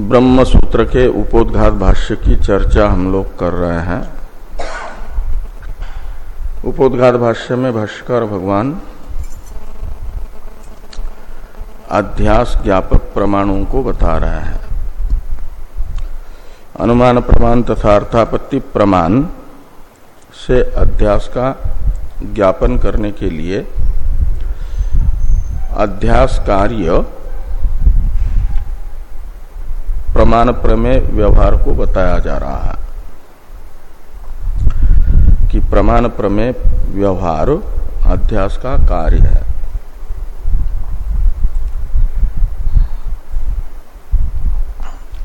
ब्रह्म सूत्र के उपोदघात भाष्य की चर्चा हम लोग कर रहे हैं। उपोदघात भाष्य में भाष्कर भगवान अध्यास ज्ञापक प्रमाणों को बता रहे हैं। अनुमान प्रमाण तथा अर्थापत्ति प्रमाण से अध्यास का ज्ञापन करने के लिए अध्यास कार्य प्रमाण प्रमेय व्यवहार को बताया जा रहा है कि प्रमाण प्रमेय व्यवहार अध्यास का कार्य है।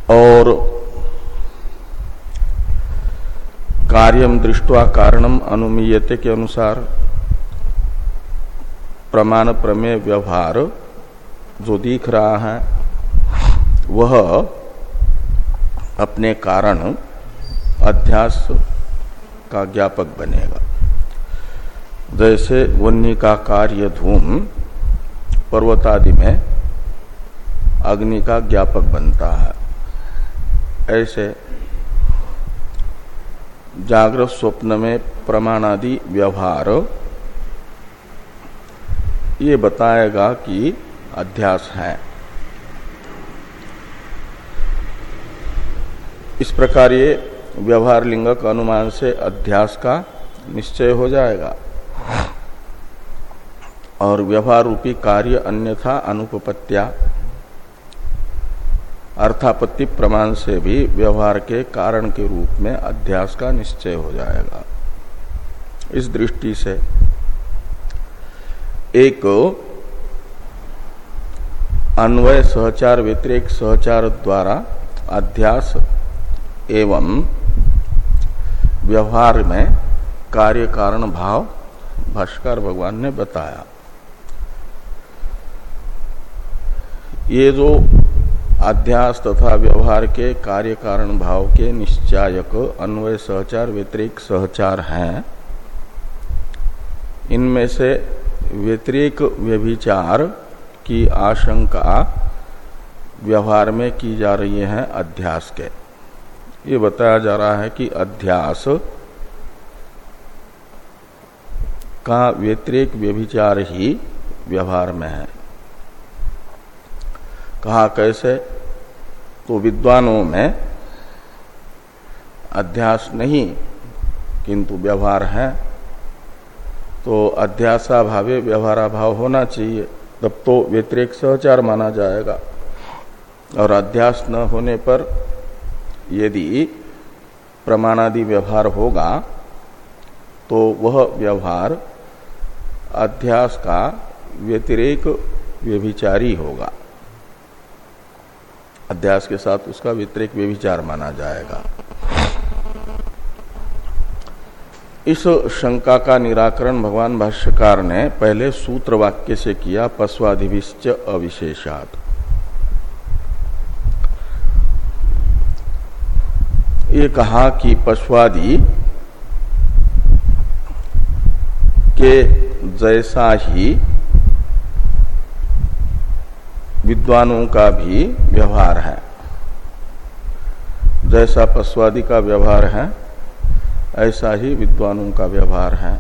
और कार्यम दृष्टवा कारणम अनुमीयते के अनुसार प्रमाण प्रमेय व्यवहार जो दिख रहा है, वह अपने कारण अध्यास का ज्ञापक बनेगा। जैसे वन्य का कार्य धूम, पर्वतादि में अग्नि का ज्ञापक बनता है। ऐसे जागृत स्वप्न में प्रमाणादि व्यवहार, ये बताएगा कि अध्यास है। इस प्रकार ये व्यवहार लिंगक अनुमान से अध्यास का निश्चय हो जाएगा। और व्यवहार रूपी कार्य अन्यथा अनुपत्या अर्थापत्ति प्रमाण से भी व्यवहार के कारण के रूप में अध्यास का निश्चय हो जाएगा। इस दृष्टि से एक अन्वय, सहचार, व्यतिरिक, सहचार द्वारा अध्यास एवं व्यवहार में कार्य कारण भाव भाष्कर भगवान ने बताया। ये जो अध्यास तथा व्यवहार के कार्य कारण भाव के निश्चायक, अन्वय सहचार व्यतिरिक सहचार हैं। इनमें से व्यतिरिक व्यभिचार की आशंका व्यवहार में की जा रही है अध्यास के। ये बताया जा रहा है कि अध्यास का व्यतिरिक व्यभिचार ही व्यवहार में है। कहा कैसे? तो विद्वानों में अध्यास नहीं, किंतु व्यवहार है। तो अध्यासा भावे व्यवहाराभाव होना चाहिए, तब तो व्यतिरिक सहचार माना जाएगा। और अध्यास न होने पर यदि प्रमाणादि व्यवहार होगा तो वह व्यवहार अध्यास का व्यतिरेक व्यभिचारी होगा। अध्यास के साथ उसका व्यतिरेक व्यभिचार माना जाएगा। इस शंका का निराकरण भगवान भाष्यकार ने पहले सूत्र वाक्य से किया पश्वाधिविश्च अविशेषात। ये कहा कि पशुआदि के जैसा ही विद्वानों का भी व्यवहार है। जैसा पशुआदि का व्यवहार है, ऐसा ही विद्वानों का व्यवहार है।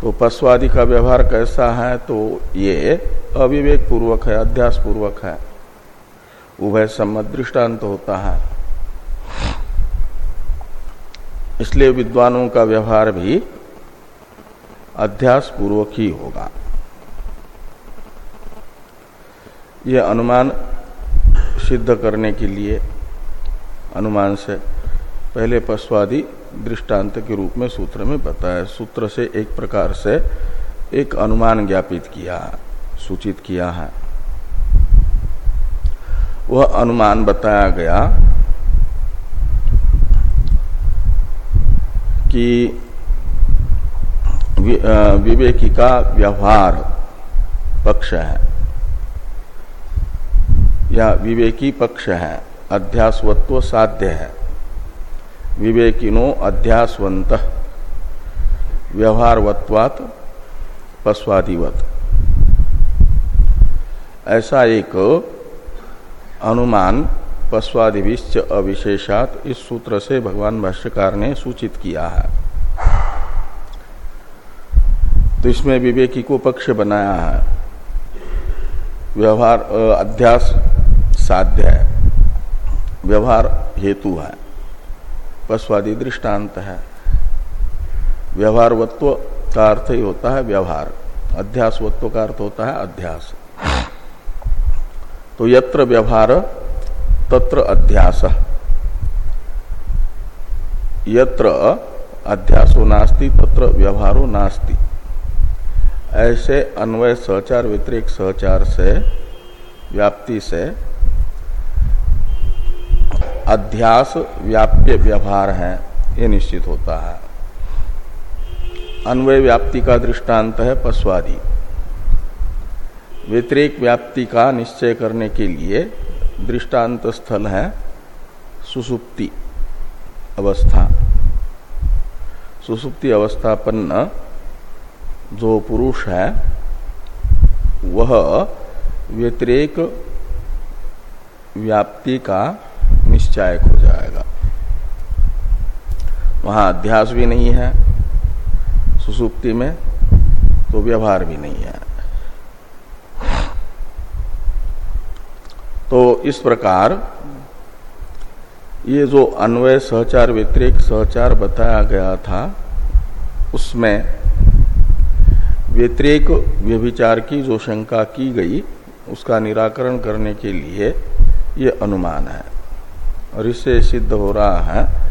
तो पशुआदि का व्यवहार कैसा है तो ये अविवेक पूर्वक है अध्यास पूर्वक है। उभय सम्मत दृष्टांत होता है। इसलिए विद्वानों का व्यवहार भी अध्यास पूर्वक ही होगा। यह अनुमान सिद्ध करने के लिए, अनुमान से पहले पशुआदि दृष्टांत के रूप में सूत्र में बताया। सूत्र से एक प्रकार से एक अनुमान ज्ञापित किया, सूचित किया है। वह अनुमान बताया गया कि विवेकी का व्यवहार पक्ष है। या विवेकी पक्ष है, अध्यासवत्व साध्य है। विवेकिनो अध्यासवंत, व्यवहारवत्वात पश्वादिवत। ऐसा एक अनुमान पश्वादिविश्च अविशेषात इस सूत्र से भगवान भाष्यकार ने सूचित किया है। तो इसमें विवेकी को पक्ष बनाया है। व्यवहार अध्यास साध्य है। व्यवहार हेतु है। पशुवादी दृष्टांत है। व्यवहारवत्व का अर्थ ही होता है व्यवहार। अध्यासवत्व का अर्थ होता है अध्यास। तो यत्र व्यवहार तत्र अध्यास। यत्र अध्यासो नास्ति, तत्र व्यवहारो नास्ति। ऐसे अन्वय सहचार, व्यतिरिक सहचार से, व्याप्ति से, अध्यास व्याप्य व्यवहार है, ये निश्चित होता है। अन्वय व्याप्ति का दृष्टांत है पशुआदि व्यतिरिक व्याप्ति का निश्चय करने के लिए दृष्टांत स्थल है, सुसुप्ति अवस्था। सुसुप्ति अवस्थापन्न जो पुरुष है, वह व्यतिरेक व्याप्ति का निश्चायक हो जाएगा। वहाँ अध्यास भी नहीं है, सुसुप्ति में तो व्यवहार भी नहीं है। इस प्रकार, ये जो अन्वय सहचार व्यतिरिक सहचार बताया गया था, उसमें व्यतिरिक व्यभिचार की जो शंका की गई, उसका निराकरण करने के लिए ये अनुमान है। और इससे सिद्ध हो रहा है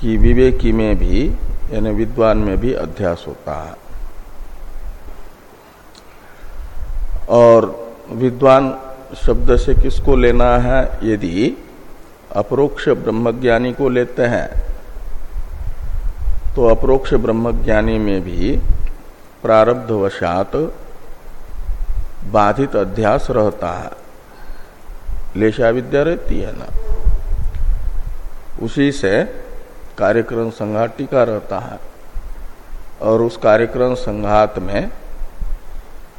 कि विवेकी में भी, यानी विद्वान में भी अध्यास होता है। और विद्वान शब्द से किसको लेना है? यदि अप्रोक्ष ब्रह्मज्ञानी को लेते हैं तो अप्रोक्ष ब्रह्मज्ञानी में भी प्रारब्धवशात बाधित अध्यास रहता है। लेशा विद्या रहती है ना? उसी से कार्यक्रम संघात टीका रहता है। और उस कार्यक्रम संघात में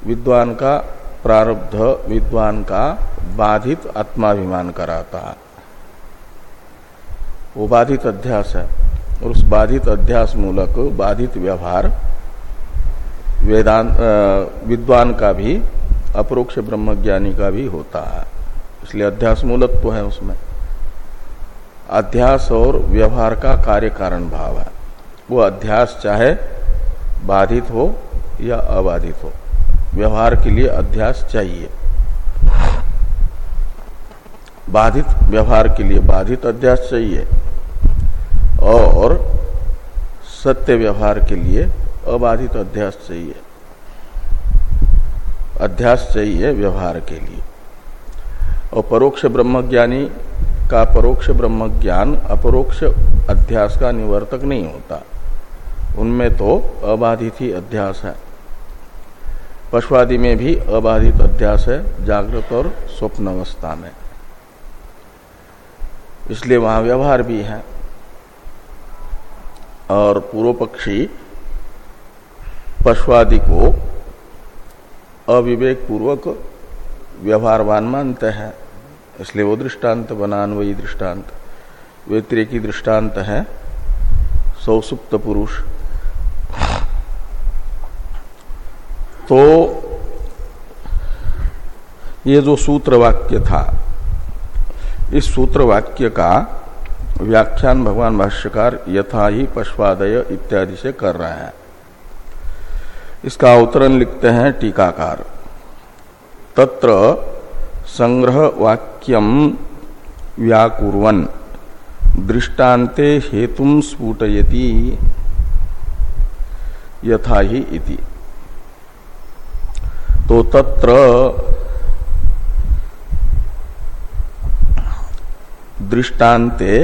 विद्वान का प्रारब्ध विद्वान का बाधित आत्माभिमान कराता। है वो बाधित अध्यास है और उस बाधित अध्यास मूलक बाधित व्यवहार वेदांत विद्वान का भी, अप्रोक्ष ब्रह्मज्ञानी का भी होता है। इसलिए अध्यास मूलक तो है उसमें। अध्यास और व्यवहार का कार्य कारण भाव है। वो अध्यास चाहे बाधित हो या अबाधित हो। व्यवहार के लिए अध्यास चाहिए। बाधित व्यवहार के लिए बाधित अध्यास चाहिए। और सत्य व्यवहार के लिए अबाधित अध्यास चाहिए। अध्यास चाहिए व्यवहार के लिए। और परोक्ष ब्रह्मज्ञानी का परोक्ष ब्रह्म ज्ञान अपरोक्ष अध्यास का निवर्तक नहीं होता। उनमें तो अबाधित ही अध्यास है। पशुआदि में भी अबाधित अध्यास है, जागृत और स्वप्न अवस्था में। इसलिए वहाँ व्यवहार भी है। और पूर्व पक्षी पशुआदि को अविवेक पूर्वक व्यवहारवान मानते हैं। इसलिए वो दृष्टांत बना वही दृष्टांत। व्यतिरेकी दृष्टांत है, सौसुप्त पुरुष। तो ये जो सूत्र वाक्य था, इस सूत्र वाक्य का व्याख्यान भगवान भाष्यकार यथा ही पश्वादय इत्यादि से कर रहे हैं। इसका अवतरण लिखते हैं टीकाकार। तत्र संग्रह वाक्यम व्याकुर्वन, दृष्टान्ते हेतु स्फुटयति। यथा ही इति। तो तत्र दृष्टान्ते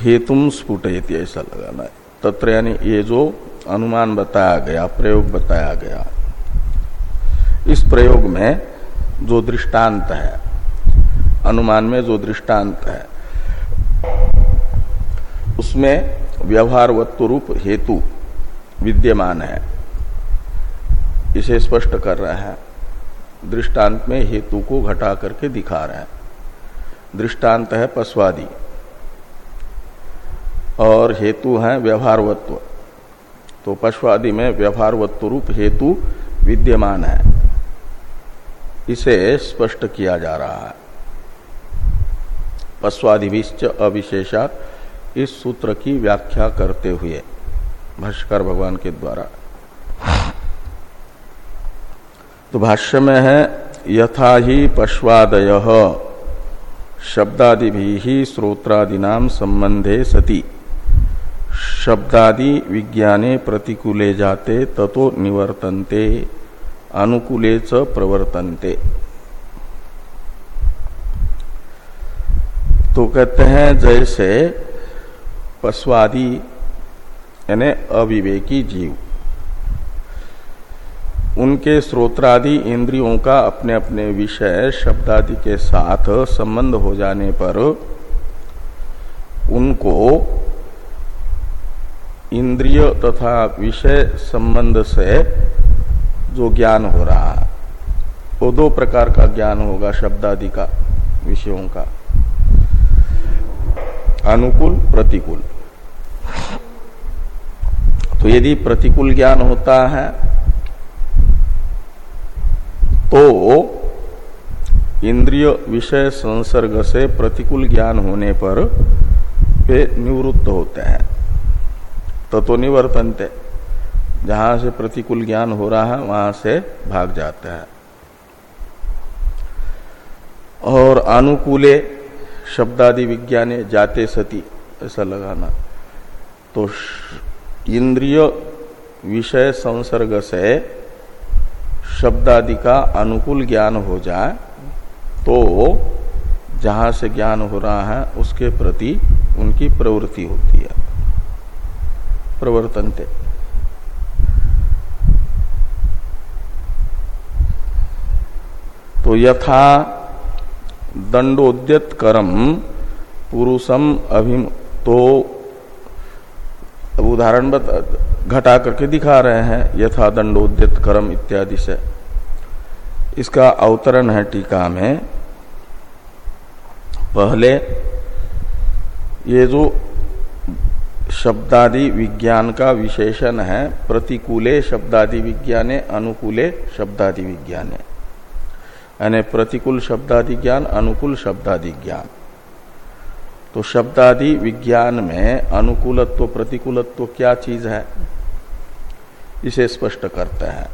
हेतुम स्फुटयति ऐसा लगाना है। तत्र यानी ये जो अनुमान बताया गया, प्रयोग बताया गया, इस प्रयोग में जो दृष्टांत है, अनुमान में जो दृष्टांत है, उसमें व्यवहार वत्व रूप हेतु विद्यमान है। इसे स्पष्ट कर रहा है। दृष्टांत में हेतु को घटा करके दिखा रहे हैं। दृष्टांत है पशुवादी। और हेतु है व्यवहारवत्व। तो पशुवादी में व्यवहारवत्व रूप हेतु विद्यमान है। इसे स्पष्ट किया जा रहा है। पश्वादिभिश्च अविशेषात इस सूत्र की व्याख्या करते हुए, भाष्कर भगवान के द्वारा। तो भाष्य में है, यथा ही पश्वादय। शब्दादि ही श्रोत्रादीना संबंधे सती। शब्दादि विज्ञाने प्रतिकूले जाते, ततो निवर्तन्ते, अनुकूले च प्रवर्तन्ते। तो कहते हैं, जैसे पशुआदि यानी अविवेकी जीव। उनके स्रोत्रादि इंद्रियों का अपने अपने विषय शब्दादि के साथ संबंध हो जाने पर उनको इंद्रिय तथा विषय संबंध से जो ज्ञान हो रहा है, वो दो प्रकार का ज्ञान होगा शब्दादि का, विषयों का। अनुकूल, प्रतिकूल। तो यदि प्रतिकूल ज्ञान होता है तो इंद्रिय विषय संसर्ग से प्रतिकूल ज्ञान होने पर वे निवृत्त होते हैं। तो तो निवर्तनते। जहाँ से प्रतिकूल ज्ञान हो रहा है, वहाँ से भाग जाते हैं। और अनुकूले शब्दादि विज्ञाने जाते सती, ऐसा लगाना। तो इंद्रिय विषय संसर्ग से शब्दादि का अनुकूल ज्ञान हो जाए तो जहाँ से ज्ञान हो रहा है, उसके प्रति उनकी प्रवृत्ति होती है। प्रवर्तनते। तो यथा दंडोद्यत करम पुरुषम अभिम तो उदाहरण घटा करके दिखा रहे हैं यथा दंडोद्यत करम इत्यादि से। इसका अवतरण है टीका में। पहले, ये जो शब्दादि विज्ञान का विशेषण है, प्रतिकूले शब्दादि विज्ञाने, अनुकूले शब्दादि विज्ञाने। यानी प्रतिकूल शब्दादि ज्ञान, अनुकूल शब्दादि ज्ञान। तो शब्दादि विज्ञान में अनुकूलत्व, प्रतिकूलत्व क्या चीज़ है? इसे स्पष्ट करते हैं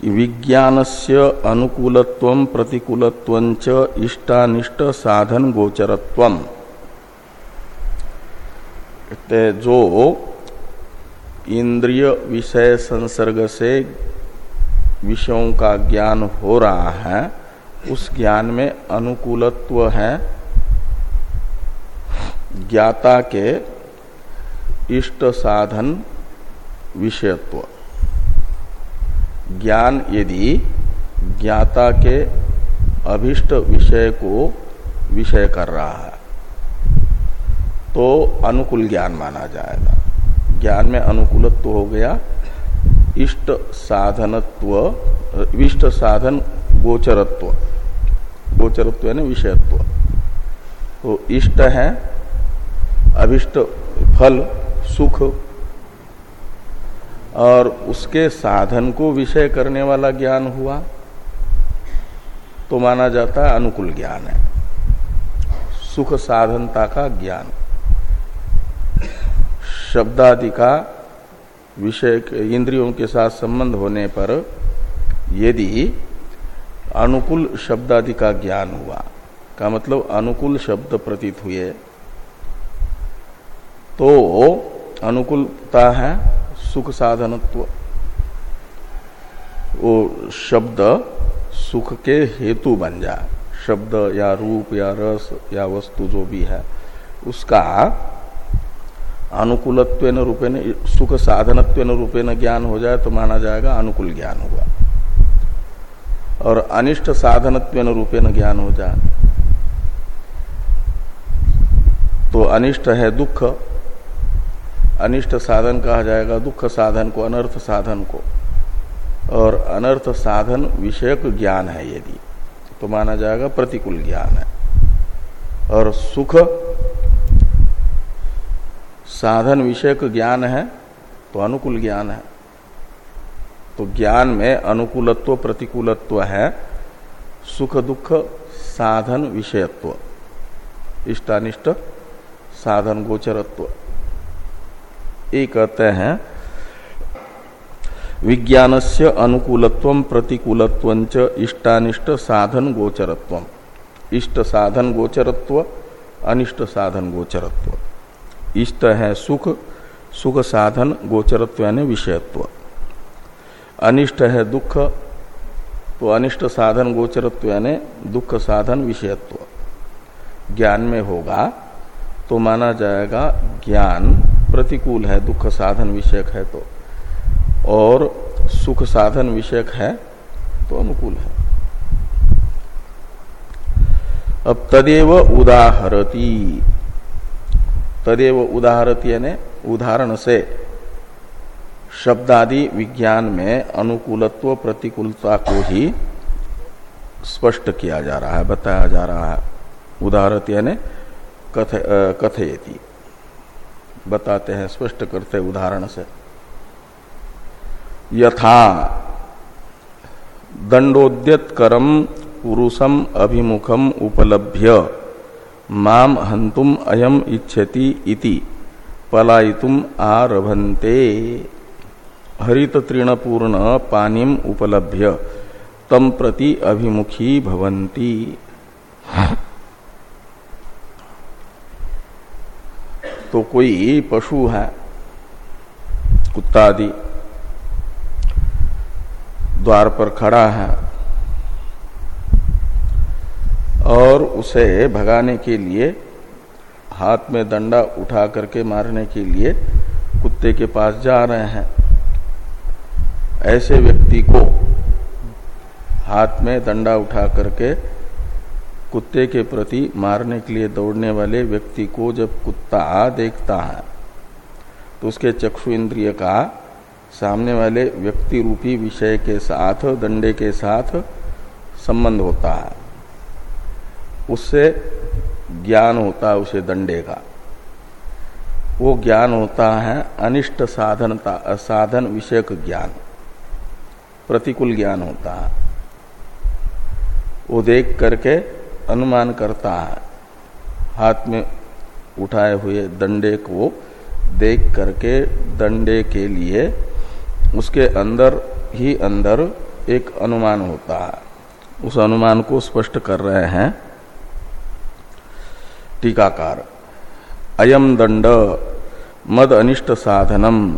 कि विज्ञान से अनुकूलत्व, प्रतिकूलत्व इष्टानिष्ट साधन गोचरत्व जो इंद्रिय विषय संसर्ग से विषयों का ज्ञान हो रहा है उस ज्ञान में अनुकूलत्व है। ज्ञाता के इष्ट साधन विषयत्व। ज्ञान यदि ज्ञाता के अभिष्ट विषय को विषय कर रहा है तो अनुकूल ज्ञान माना जाएगा। ज्ञान में अनुकूलत्व हो गया। इष्ट साधनत्व, इष्ट साधन गोचरत्व। गोचरत्व यानी विषयत्व। तो इष्ट है, अभिष्ट फल, सुख, और उसके साधन को विषय करने वाला ज्ञान हुआ तो माना जाता है अनुकूल ज्ञान है। सुख साधनता का ज्ञान। शब्दादि का विषय इंद्रियों के साथ संबंध होने पर यदि अनुकूल शब्दादि का ज्ञान हुआ। का मतलब अनुकूल शब्द प्रतीत हुए। तो अनुकूलता है सुख साधनत्व। वो शब्द सुख के हेतु बन जाए शब्द या रूप या रस या वस्तु जो भी है, उसका अनुकूलत्व रूपेण सुख साधनत्व रूपेण ज्ञान हो जाए तो माना जाएगा अनुकूल ज्ञान हुआ। और अनिष्ट साधनत्व न ज्ञान हो जाए तो अनिष्ट है दुख। अनिष्ट साधन कहा जाएगा, दुख साधन को, अनर्थ साधन को। और अनर्थ साधन विषयक ज्ञान है यदि तो माना जाएगा प्रतिकूल ज्ञान है। और सुख, साधन विषयक ज्ञान है तो अनुकूल ज्ञान है। तो ज्ञान में अनुकूलत्व, प्रतिकूलत्व है, सुख दुख, साधन विषयत्व, इष्टानिष्ट, साधन गोचरत्व। ये कहते हैं विज्ञान से अनुकूलत्व प्रतिकूलत्व इष्टानिष्ट, साधन गोचरत्व। इष्ट साधन गोचरत्व, अनिष्ट साधन गोचरत्व। इष्ट है सुख सुख साधन गोचरत्व यानी विषयत्व। अनिष्ट है दुख तो अनिष्ट साधन गोचरत्व यानी दुख साधन विषयत्व। ज्ञान में होगा तो माना जाएगा ज्ञान प्रतिकूल है, दुख साधन विषयक है तो। और सुख साधन विषयक है तो अनुकूल है। अब तदेव उदाहरती। तदेव उदाहरती यानी उदाहरण से शब्दादि विज्ञान में अनुकूलत्व प्रतिकूलता को ही स्पष्ट किया जा रहा है बताया जा रहा है। उदाहरत यानी कथ, कथयती। बताते हैं स्पष्ट करते उदाहरण से। यथा दंडोद्यत करम पुरुषम अभिमुखम उपलभ्य माम हंतुम अयम इच्छति इति। पलायितुम आरभन्ते। हरित तृणपूर्ण पानीम उपलभ्य तम प्रति अभिमुखी भवंती तो कोई पशु है कुत्ता आदि द्वार पर खड़ा है, और उसे भगाने के लिए, हाथ में दंडा उठा करके मारने के लिए कुत्ते के पास जा रहे हैं। ऐसे व्यक्ति को हाथ में दंडा उठा करके कुत्ते के प्रति मारने के लिए दौड़ने वाले व्यक्ति को जब कुत्ता आ देखता है तो उसके चक्षु इंद्रिय का सामने वाले व्यक्ति रूपी विषय के साथ, दंडे के साथ संबंध होता है। उससे ज्ञान होता है उसे दंडे का। वो ज्ञान होता है अनिष्ट साधनता, साधन विषयक ज्ञान। प्रतिकूल ज्ञान होता है। वो देख करके अनुमान करता है। हाथ में उठाए हुए दंडे को देख करके दंडे के लिए उसके अंदर ही अंदर एक अनुमान होता है। उस अनुमान को स्पष्ट कर रहे हैं। टीकाकार, अयम दंड, मद अनिष्ट साधनम,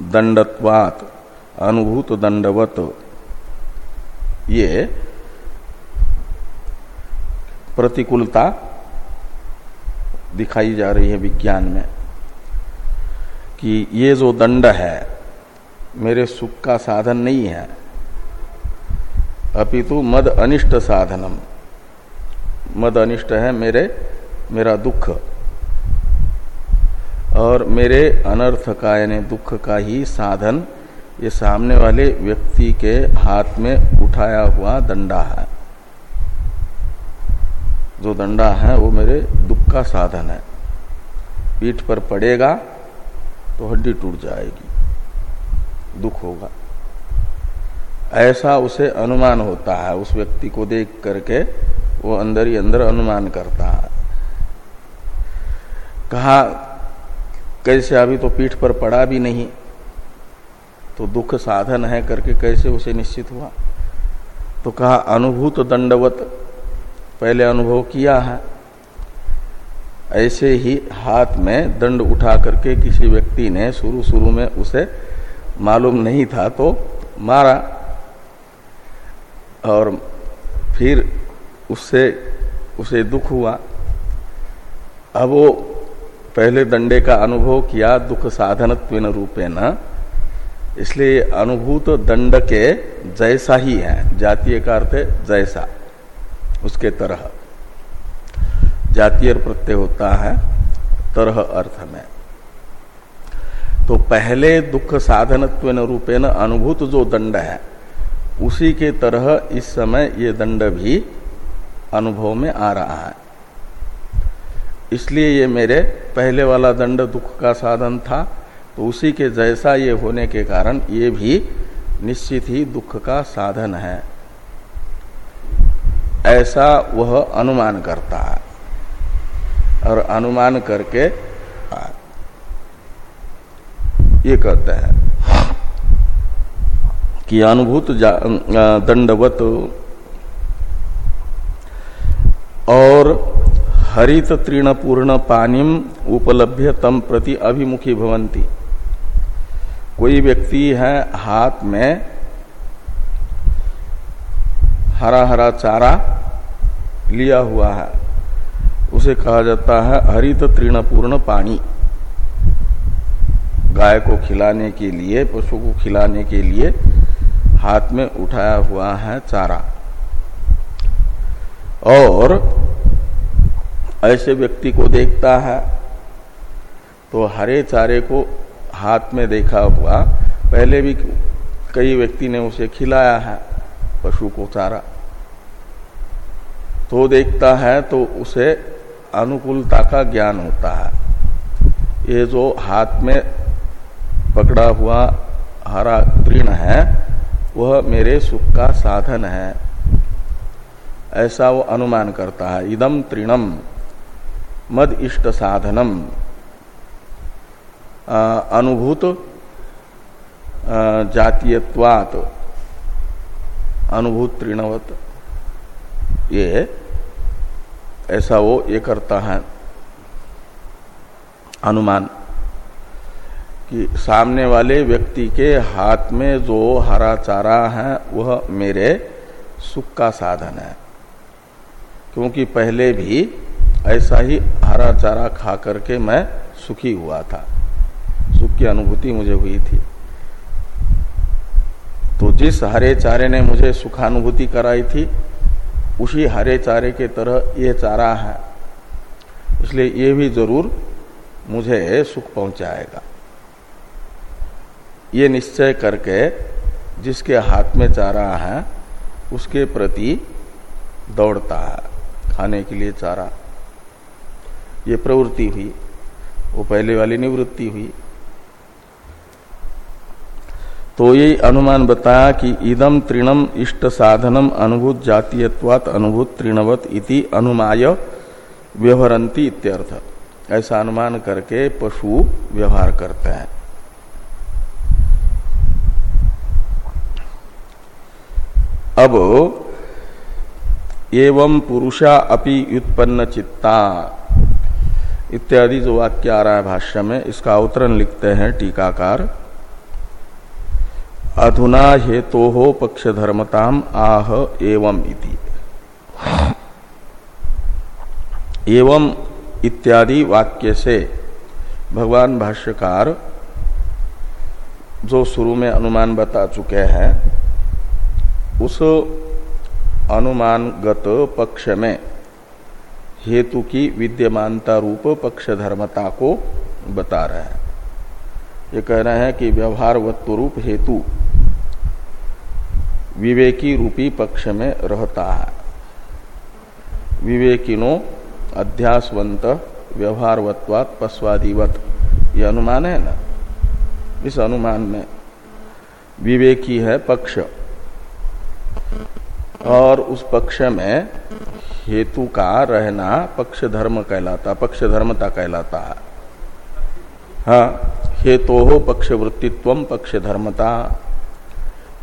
दंडत्वात। अनुभूत दंडवत। ये प्रतिकूलता दिखाई जा रही है विज्ञान में कि ये जो दंड है, मेरे सुख का साधन नहीं है। अपितु मद अनिष्ट साधनम। मद अनिष्ट है मेरे, मेरा दुख। और मेरे अनर्थ का यानी दुख का ही साधन ये सामने वाले व्यक्ति के हाथ में उठाया हुआ दंडा है। जो दंडा है, वो मेरे दुख का साधन है। पीठ पर पड़ेगा तो हड्डी टूट जाएगी। दुख होगा। ऐसा उसे अनुमान होता है। उस व्यक्ति को देख करके वो अंदर ही अंदर अनुमान करता है। कहा, कैसे? अभी तो पीठ पर पड़ा भी नहीं। तो दुख साधन है करके कैसे उसे निश्चित हुआ? तो कहा, अनुभूत दंडवत पहले अनुभव किया है। ऐसे ही हाथ में दंड उठा करके किसी व्यक्ति ने शुरू शुरू में उसे मालूम नहीं था तो मारा और फिर उससे, उसे दुख हुआ। अब वो पहले दंडे का अनुभव किया, दुख साधन रूपे न इसलिए अनुभूत दंड के जैसा ही है, जातीय का अर्थ है जैसा, उसके तरह। जातीय प्रत्यय होता है तरह अर्थ में। तो पहले दुख साधनत्व रूपेण अनुभूत जो दंड है, उसी के तरह इस समय ये दंड भी अनुभव में आ रहा है। इसलिए ये मेरे पहले वाला दंड दुख का साधन था तो उसी के जैसा ये होने के कारण ये भी निश्चित ही दुख का साधन है। ऐसा वह अनुमान करता है। और अनुमान करके ये कहते हैं कि अनुभूत दंडवत और हरित तृण पूर्ण पानिम उपलभ्य तम प्रति अभिमुखी भवंती। कोई व्यक्ति है हाथ में हरा हरा चारा लिया हुआ है, उसे कहा जाता है हरित तृणपूर्ण पानी। गाय को खिलाने के लिए, पशु को खिलाने के लिए हाथ में उठाया हुआ है चारा। और ऐसे व्यक्ति को देखता है तो हरे चारे को हाथ में देखा हुआ, पहले भी कई व्यक्ति ने उसे खिलाया है, पशु को चारा। तो देखता है तो उसे अनुकूलता का ज्ञान होता है। ये जो हाथ में पकड़ा हुआ हरा तृण है, वह मेरे सुख का साधन है। ऐसा वो अनुमान करता है इदम तृणम मद इष्ट साधनम। अनुभूत जातीयत्वात अनुभूत तृणवत ये ऐसा वो, ये करता है। अनुमान कि सामने वाले व्यक्ति के हाथ में जो हरा चारा है, वह मेरे सुख का साधन है। क्योंकि पहले भी ऐसा ही हरा चारा खा करके मैं सुखी हुआ था। सुख की अनुभूति मुझे हुई थी। तो जिस हरे चारे ने मुझे सुखानुभूति कराई थी, उसी हरे चारे के तरह ये चारा है। इसलिए ये भी ज़रूर मुझे सुख पहुंचाएगा। ये निश्चय करके जिसके हाथ में चारा है, उसके प्रति दौड़ता है, खाने के लिए चारा। ये प्रवृत्ति हुई, वो पहले वाली निवृत्ति हुई। तो यही अनुमान बताया कि इदम तृणम इष्ट साधनम अनुभूत जातीयत्वात अनुभूत तृणवत इति अनुमाय व्यवहरंती इत्यर्थ। ऐसा अनुमान करके पशु व्यवहार करते हैं। अब एवं पुरुषा अपि उत्पन्न चित्ता इत्यादि जो वाक्य आ रहा है भाष्य में, इसका अवतरण लिखते हैं टीकाकार अधुना हेतो हो पक्ष धर्मताम आह एवं इति। एवं इत्यादि वाक्य से भगवान भाष्यकार जो शुरू में अनुमान बता चुके हैं, उस अनुमानगत पक्ष में हेतु की विद्यमानता रूप पक्ष धर्मता को बता रहे हैं। ये कह रहे हैं कि व्यवहार वत्व रूप हेतु विवेकी रूपी पक्ष में रहता है। विवेकिनो अध्यासवंत, व्यवहारवत्वात, पश्वादिवत। यह अनुमान है ना? इस अनुमान में विवेकी है पक्ष। और उस पक्ष में हेतु का रहना पक्ष धर्म कहलाता, पक्ष धर्मता कहलाता है। हाँ हेतु पक्ष वृत्तित्व पक्ष धर्मता।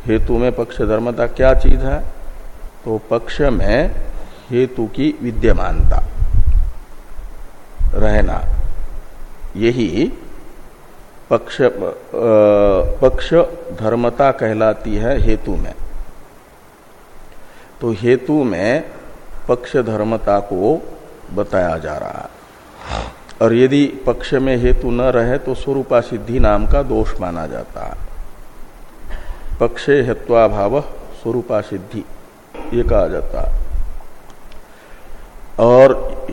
हेतु में पक्ष धर्मता क्या चीज़ है? तो पक्ष में हेतु की विद्यमानता। रहना। यही पक्ष पक्ष धर्मता कहलाती है हेतु में। तो हेतु में पक्ष धर्मता को बताया जा रहा है। और यदि पक्ष में हेतु न रहे तो स्वरूपा सिद्धि नाम का दोष माना जाता है। पक्षे हेत्वाभाव स्वरूपा सिद्धि, ये कहा जाता और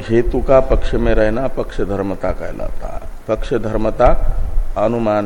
हेतु का पक्ष में रहना, पक्ष धर्मता कहलाता पक्ष धर्मता अनुमान